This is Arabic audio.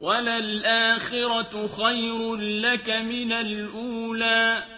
وَلَلْآخِرَةُ خَيْرٌ لَّكَ مِنَ الْأُولَىٰ